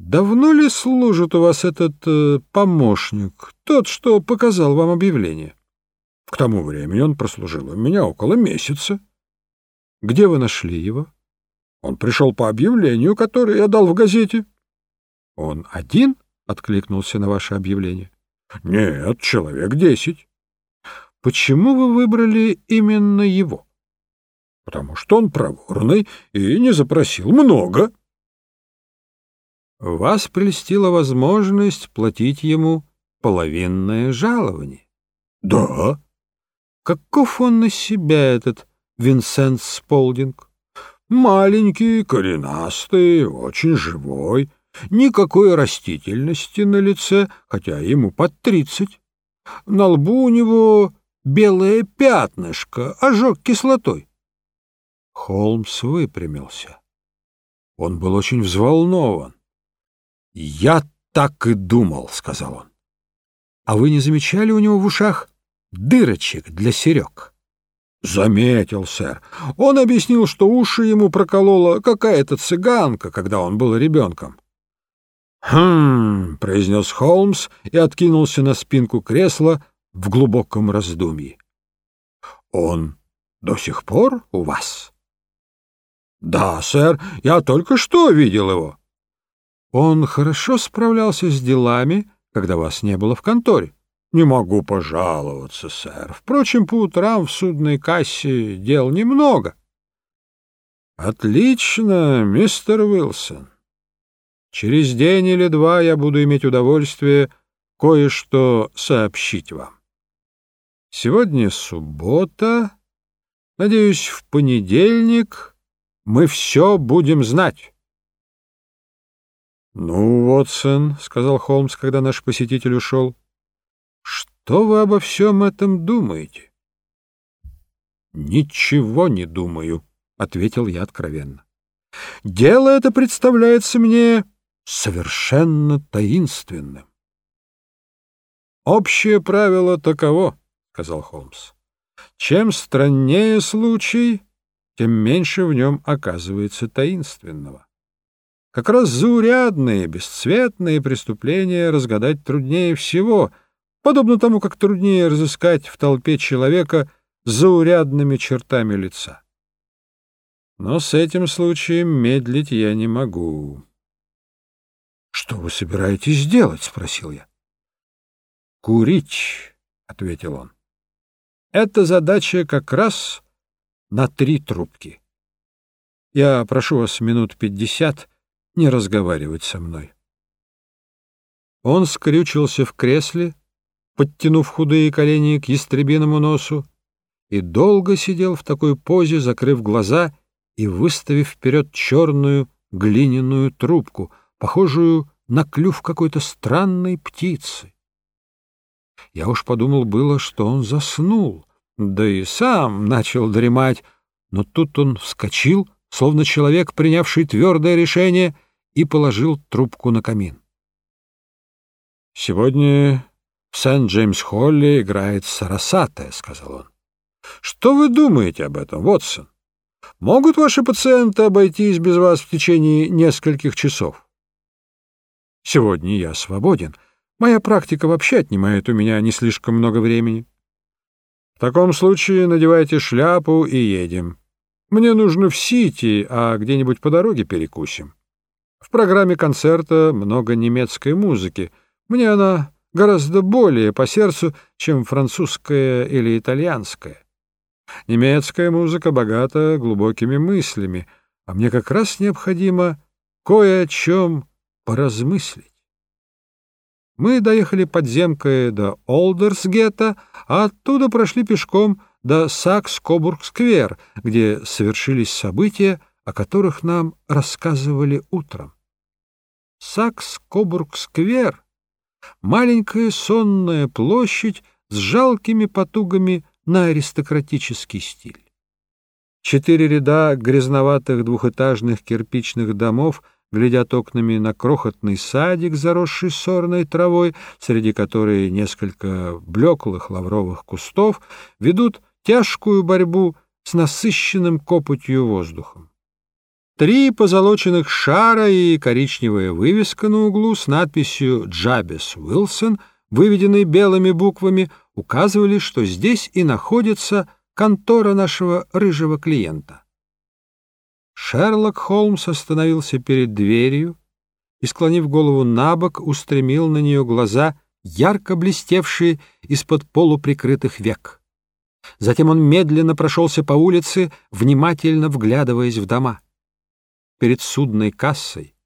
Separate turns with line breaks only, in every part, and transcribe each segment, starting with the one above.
Давно ли служит у вас этот э, помощник, тот, что показал вам объявление? К тому времени он прослужил у меня около месяца. Где вы нашли его? Он пришел по объявлению, которое я дал в газете. Он один откликнулся на ваше объявление? Нет, человек десять. Почему вы выбрали именно его? Потому что он проворный и не запросил много. Вас прельстила возможность платить ему половинное жалование. Да. Каков он на себя, этот Винсент Сполдинг? Маленький, коренастый, очень живой, никакой растительности на лице, хотя ему под тридцать. На лбу у него белое пятнышко, ожог кислотой. Холмс выпрямился. Он был очень взволнован. «Я так и думал», — сказал он. «А вы не замечали у него в ушах дырочек для серег?» «Заметил, сэр. Он объяснил, что уши ему проколола какая-то цыганка, когда он был ребенком». «Хм», — произнес Холмс и откинулся на спинку кресла в глубоком раздумье. «Он до сих пор у вас?» «Да, сэр, я только что видел его». Он хорошо справлялся с делами, когда вас не было в конторе. Не могу пожаловаться, сэр. Впрочем, по утрам в судной кассе дел немного. Отлично, мистер Уилсон. Через день или два я буду иметь удовольствие кое-что сообщить вам. Сегодня суббота. Надеюсь, в понедельник мы все будем знать. — Ну, Вотсон, — сказал Холмс, когда наш посетитель ушел, — что вы обо всем этом думаете? — Ничего не думаю, — ответил я откровенно. — Дело это представляется мне совершенно таинственным. — Общее правило таково, — сказал Холмс. — Чем страннее случай, тем меньше в нем оказывается таинственного. Как раз заурядные, бесцветные преступления разгадать труднее всего, подобно тому, как труднее разыскать в толпе человека заурядными чертами лица. Но с этим случаем медлить я не могу. — Что вы собираетесь делать? — спросил я. — Курить, — ответил он. — Эта задача как раз на три трубки. Я прошу вас минут пятьдесят не разговаривать со мной. Он скрючился в кресле, подтянув худые колени к ястребиному носу, и долго сидел в такой позе, закрыв глаза и выставив вперед черную глиняную трубку, похожую на клюв какой-то странной птицы. Я уж подумал было, что он заснул, да и сам начал дремать, но тут он вскочил — словно человек, принявший твердое решение, и положил трубку на камин. «Сегодня в Сент-Джеймс-Холле играет Сарасате», — сказал он. «Что вы думаете об этом, Вотсон? Могут ваши пациенты обойтись без вас в течение нескольких часов?» «Сегодня я свободен. Моя практика вообще отнимает у меня не слишком много времени». «В таком случае надевайте шляпу и едем. Мне нужно в Сити, а где-нибудь по дороге перекусим. В программе концерта много немецкой музыки. Мне она гораздо более по сердцу, чем французская или итальянская. Немецкая музыка богата глубокими мыслями, а мне как раз необходимо кое о чем поразмыслить. Мы доехали подземкой до Олдерсгета, а оттуда прошли пешком до Сакс-Кобург-сквер, где совершились события, о которых нам рассказывали утром. Сакс-Кобург-сквер — маленькая сонная площадь с жалкими потугами на аристократический стиль. Четыре ряда грязноватых двухэтажных кирпичных домов — глядят окнами на крохотный садик, заросший сорной травой, среди которой несколько блеклых лавровых кустов ведут тяжкую борьбу с насыщенным копотью воздухом. Три позолоченных шара и коричневая вывеска на углу с надписью «Джабес Уилсон», выведенной белыми буквами, указывали, что здесь и находится контора нашего рыжего клиента. Шерлок Холмс остановился перед дверью и, склонив голову на бок, устремил на нее глаза, ярко блестевшие из-под полуприкрытых век. Затем он медленно прошелся по улице, внимательно вглядываясь в дома перед судной кассой,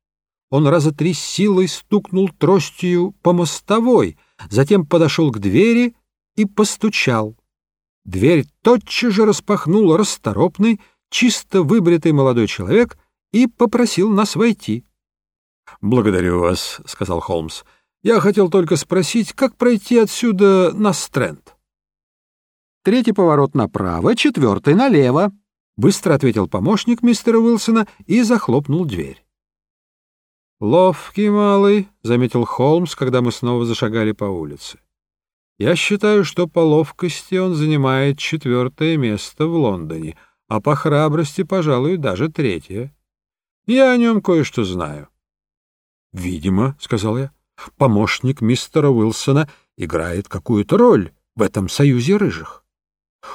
он раза три силой стукнул тростью по мостовой, затем подошел к двери и постучал. Дверь тотчас же распахнул расторопный, чисто выбритый молодой человек и попросил нас войти. — Благодарю вас, — сказал Холмс. — Я хотел только спросить, как пройти отсюда на Стрэнд. — Третий поворот направо, четвертый налево, — быстро ответил помощник мистера Уилсона и захлопнул дверь. «Ловкий малый», — заметил Холмс, когда мы снова зашагали по улице. «Я считаю, что по ловкости он занимает четвертое место в Лондоне, а по храбрости, пожалуй, даже третье. Я о нем кое-что знаю». «Видимо», — сказал я, — «помощник мистера Уилсона играет какую-то роль в этом союзе рыжих».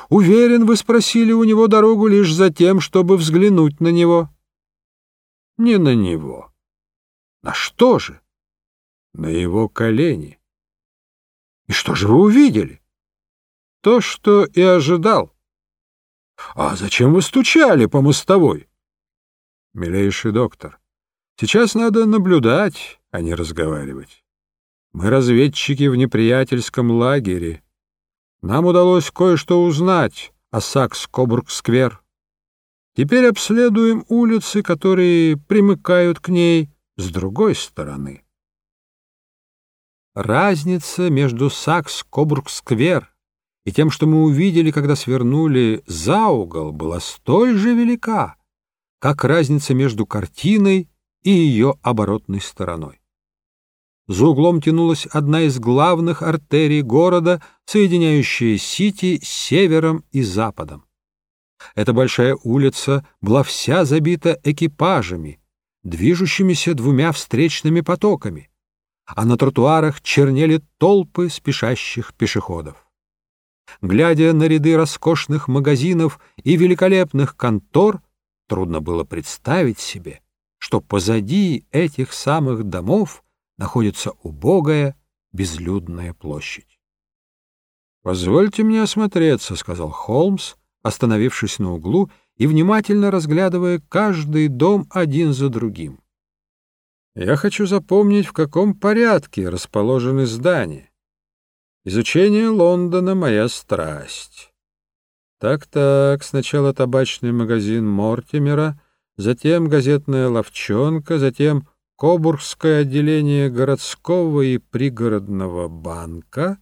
Уверен, вы спросили у него дорогу лишь за тем, чтобы взглянуть на него. Не на него. На что же? На его колени. И что же вы увидели? То, что и ожидал. А зачем вы стучали по мостовой? Милейший доктор, сейчас надо наблюдать, а не разговаривать. Мы разведчики в неприятельском лагере, нам удалось кое-что узнать о Сакс-Кобург-сквер. Теперь обследуем улицы, которые примыкают к ней с другой стороны. Разница между Сакс-Кобург-сквер и тем, что мы увидели, когда свернули за угол, была столь же велика, как разница между картиной и ее оборотной стороной. За углом тянулась одна из главных артерий города, соединяющая Сити с севером и западом. Эта большая улица была вся забита экипажами, движущимися двумя встречными потоками, а на тротуарах чернели толпы спешащих пешеходов. Глядя на ряды роскошных магазинов и великолепных контор, трудно было представить себе, что позади этих самых домов — находится убогая, безлюдная площадь. «Позвольте мне осмотреться», — сказал Холмс, остановившись на углу и внимательно разглядывая каждый дом один за другим. «Я хочу запомнить, в каком порядке расположены здания. Изучение Лондона — моя страсть. Так-так, сначала табачный магазин Мортимера, затем газетная ловчонка, затем Кобургское отделение городского и пригородного банка,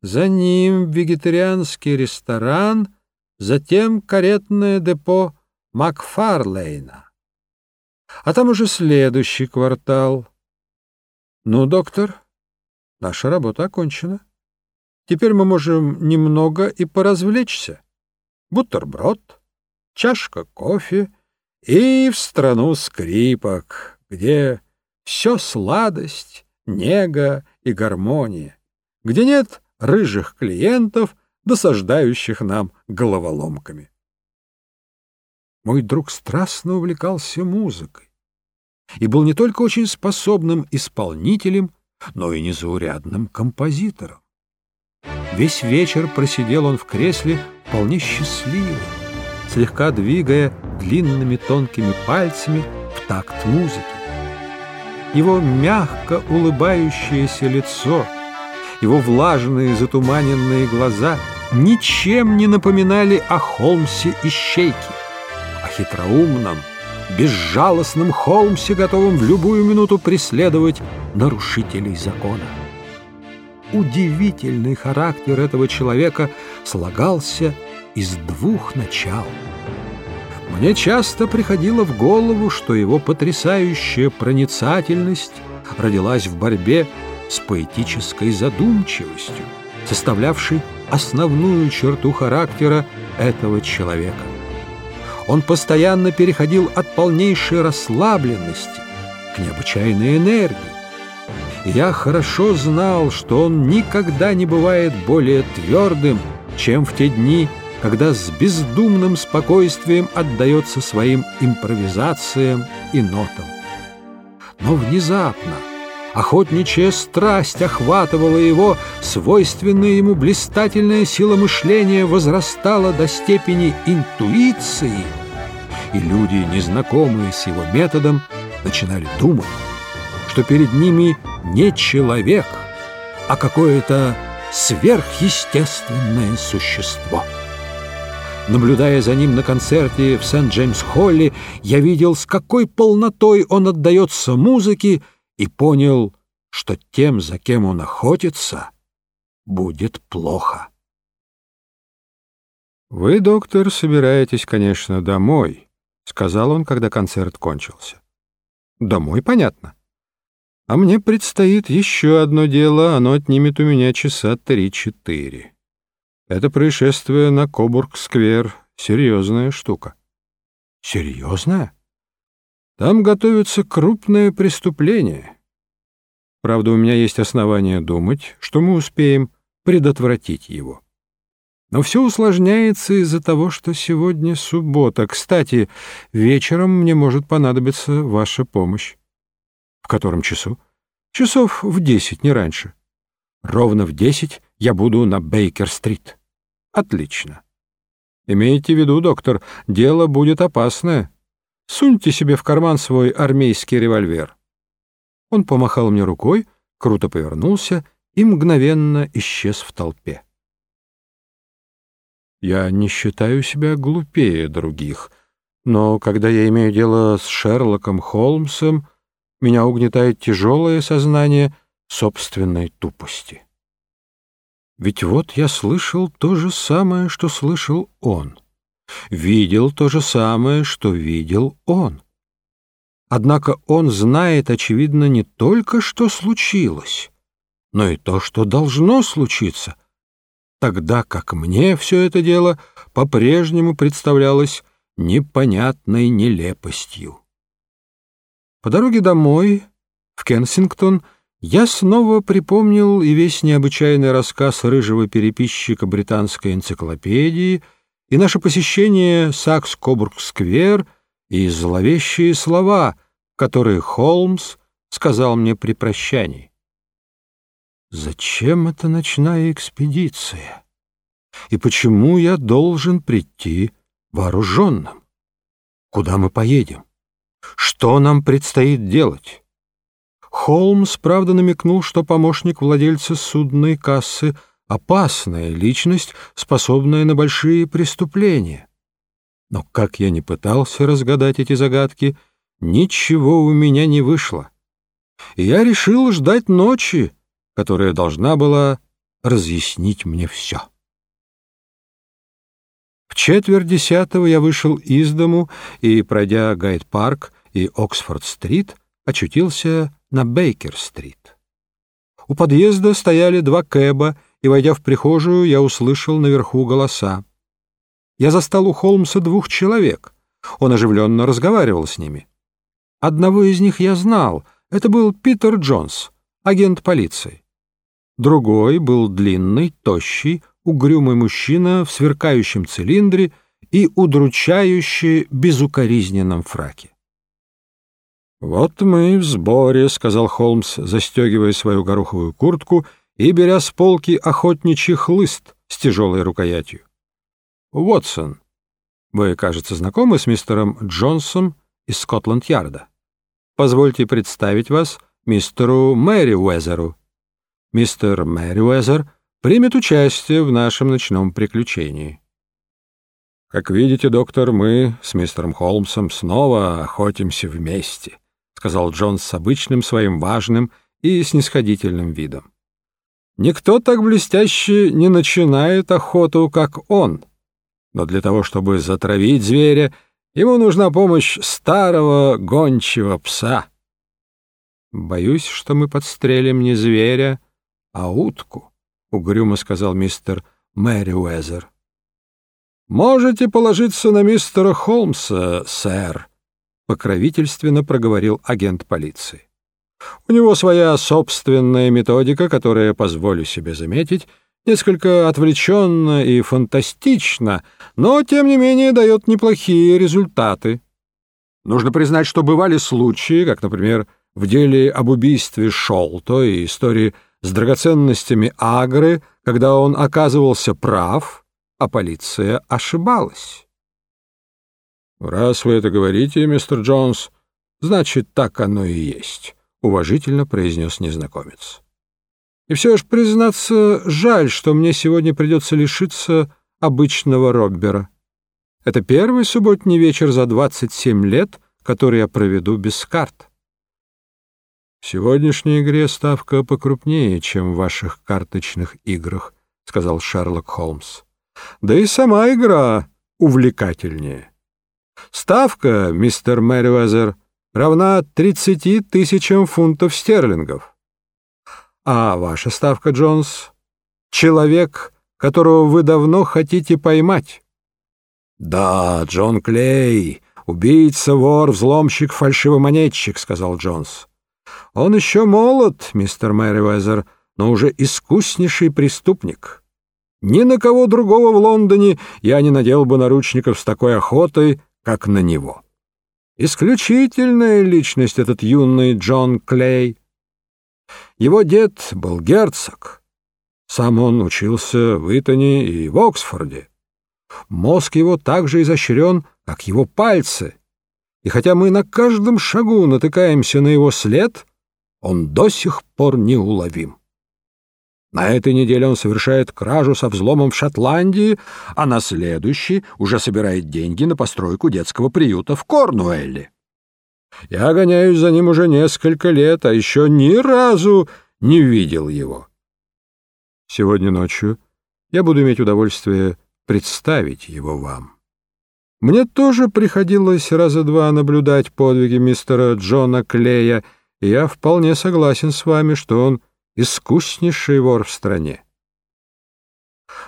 за ним вегетарианский ресторан, затем каретное депо Макфарлейна. А там уже следующий квартал. Ну, доктор, наша работа окончена. Теперь мы можем немного и поразвлечься. Бутерброд, чашка кофе и в страну скрипок где все сладость, нега и гармония, где нет рыжих клиентов, досаждающих нам головоломками. Мой друг страстно увлекался музыкой и был не только очень способным исполнителем, но и незаурядным композитором. Весь вечер просидел он в кресле вполне счастливый, слегка двигая длинными тонкими пальцами в такт музыки его мягко улыбающееся лицо, его влажные затуманенные глаза ничем не напоминали о Холмсе и Щейке, о хитроумном, безжалостном Холмсе, готовом в любую минуту преследовать нарушителей закона. Удивительный характер этого человека слагался из двух начал — мне часто приходило в голову, что его потрясающая проницательность родилась в борьбе с поэтической задумчивостью, составлявшей основную черту характера этого человека. он постоянно переходил от полнейшей расслабленности к необычайной энергии. Я хорошо знал, что он никогда не бывает более твердым, чем в те дни, когда с бездумным спокойствием отдается своим импровизациям и нотам. Но внезапно охотничья страсть охватывала его, свойственная ему блистательная сила мышления возрастала до степени интуиции, и люди, незнакомые с его методом, начинали думать, что перед ними не человек, а какое-то сверхъестественное существо. Наблюдая за ним на концерте в Сент-Джеймс-Холле, я видел, с какой полнотой он отдается музыке, и понял, что тем, за кем он охотится, будет плохо. «Вы, доктор, собираетесь, конечно, домой», — сказал он, когда концерт кончился. «Домой, понятно. А мне предстоит еще одно дело, оно отнимет у меня часа три-четыре». Это происшествие на Кобург-сквер — серьезная штука. Серьезная? Там готовится крупное преступление. Правда, у меня есть основания думать, что мы успеем предотвратить его. Но все усложняется из-за того, что сегодня суббота. Кстати, вечером мне может понадобиться ваша помощь. В котором часу? Часов в десять, не раньше. Ровно в десять я буду на Бейкер-стрит. Отлично. Имейте в виду, доктор, дело будет опасное. Суньте себе в карман свой армейский револьвер. Он помахал мне рукой, круто повернулся и мгновенно исчез в толпе. Я не считаю себя глупее других, но когда я имею дело с Шерлоком Холмсом, меня угнетает тяжелое сознание собственной тупости. Ведь вот я слышал то же самое, что слышал он. Видел то же самое, что видел он. Однако он знает, очевидно, не только, что случилось, но и то, что должно случиться, тогда как мне все это дело по-прежнему представлялось непонятной нелепостью. По дороге домой, в Кенсингтон, я снова припомнил и весь необычайный рассказ рыжего переписчика британской энциклопедии, и наше посещение Сакс-Кобург-сквер, и зловещие слова, которые Холмс сказал мне при прощании. Зачем эта ночная экспедиция? И почему я должен прийти вооруженным? Куда мы поедем? Что нам предстоит делать? Холмс, правда, намекнул, что помощник владельца судной кассы — опасная личность, способная на большие преступления. Но как я не пытался разгадать эти загадки, ничего у меня не вышло. И я решил ждать ночи, которая должна была разъяснить мне все. В четверть десятого я вышел из дому и, пройдя Гайд-парк и Оксфорд-стрит, очутился на Бейкер-стрит. У подъезда стояли два кэба, и, войдя в прихожую, я услышал наверху голоса. Я застал у Холмса двух человек. Он оживленно разговаривал с ними. Одного из них я знал. Это был Питер Джонс, агент полиции. Другой был длинный, тощий, угрюмый мужчина в сверкающем цилиндре и удручающе безукоризненном фраке. «Вот мы в сборе», — сказал Холмс, застегивая свою гороховую куртку и беря с полки охотничий хлыст с тяжелой рукоятью. «Уотсон, вы, кажется, знакомы с мистером Джонсом из Скотланд-Ярда. Позвольте представить вас мистеру Мэри Уэзеру. Мистер Мэри Уэзер примет участие в нашем ночном приключении». «Как видите, доктор, мы с мистером Холмсом снова охотимся вместе», сказал Джон с обычным своим важным и снисходительным видом. Никто так блестяще не начинает охоту, как он. Но для того, чтобы затравить зверя, ему нужна помощь старого гончего пса. Боюсь, что мы подстрелим не зверя, а утку, — угрюмо сказал мистер Мэри Уэзер. «Можете положиться на мистера Холмса, сэр», — покровительственно проговорил агент полиции. «У него своя собственная методика, которая, позволю себе заметить, несколько отвлеченно и фантастично, но, тем не менее, дает неплохие результаты. Нужно признать, что бывали случаи, как, например, в деле об убийстве Шолто и истории с драгоценностями Агры, когда он оказывался прав, а полиция ошибалась. «Раз вы это говорите, мистер Джонс, значит, так оно и есть», — уважительно произнес незнакомец. «И все же, признаться, жаль, что мне сегодня придется лишиться обычного Роббера. Это первый субботний вечер за 27 лет, который я проведу без карт». «В сегодняшней игре ставка покрупнее, чем в ваших карточных играх», — сказал Шерлок Холмс. «Да и сама игра увлекательнее. Ставка, мистер Мэривезер, равна 30 тысячам фунтов стерлингов. А ваша ставка, Джонс, — человек, которого вы давно хотите поймать». «Да, Джон Клей, убийца, вор, взломщик, фальшивомонетчик», — сказал Джонс. Он еще молод, мистер Мэривезер, но уже искуснейший преступник. Ни на кого другого в Лондоне я не надел бы наручников с такой охотой, как на него. Исключительная личность этот юный Джон Клей. Его дед был герцог. Сам он учился в Итоне и в Оксфорде. Мозг его так же изощрен, как его пальцы. И хотя мы на каждом шагу натыкаемся на его след, он до сих пор неуловим. На этой неделе он совершает кражу со взломом в Шотландии, а на следующий уже собирает деньги на постройку детского приюта в Корнуэлле. Я гоняюсь за ним уже несколько лет, а еще ни разу не видел его. Сегодня ночью я буду иметь удовольствие представить его вам. Мне тоже приходилось раза два наблюдать подвиги мистера Джона Клея — и я вполне согласен с вами, что он искуснейший вор в стране.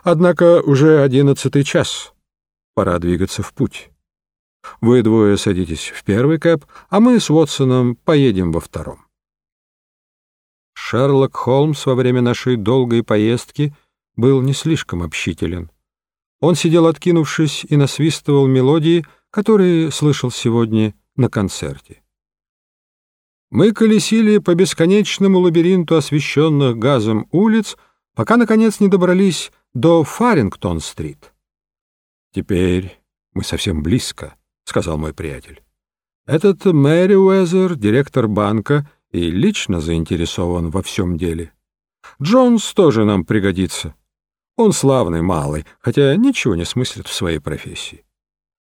Однако уже одиннадцатый час. Пора двигаться в путь. Вы двое садитесь в первый кэп, а мы с Уотсоном поедем во втором. Шерлок Холмс во время нашей долгой поездки был не слишком общителен. Он сидел откинувшись и насвистывал мелодии, которые слышал сегодня на концерте. Мы колесили по бесконечному лабиринту освещенных газом улиц, пока, наконец, не добрались до Фарингтон-стрит. «Теперь мы совсем близко», — сказал мой приятель. «Этот Мэри Уэзер, директор банка, и лично заинтересован во всем деле. Джонс тоже нам пригодится. Он славный малый, хотя ничего не смыслит в своей профессии.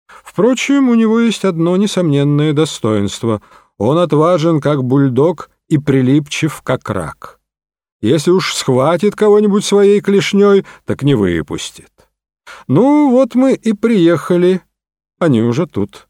Впрочем, у него есть одно несомненное достоинство — он отважен, как бульдог, и прилипчив, как рак. Если уж схватит кого-нибудь своей клешней, так не выпустит. Ну, вот мы и приехали. Они уже тут.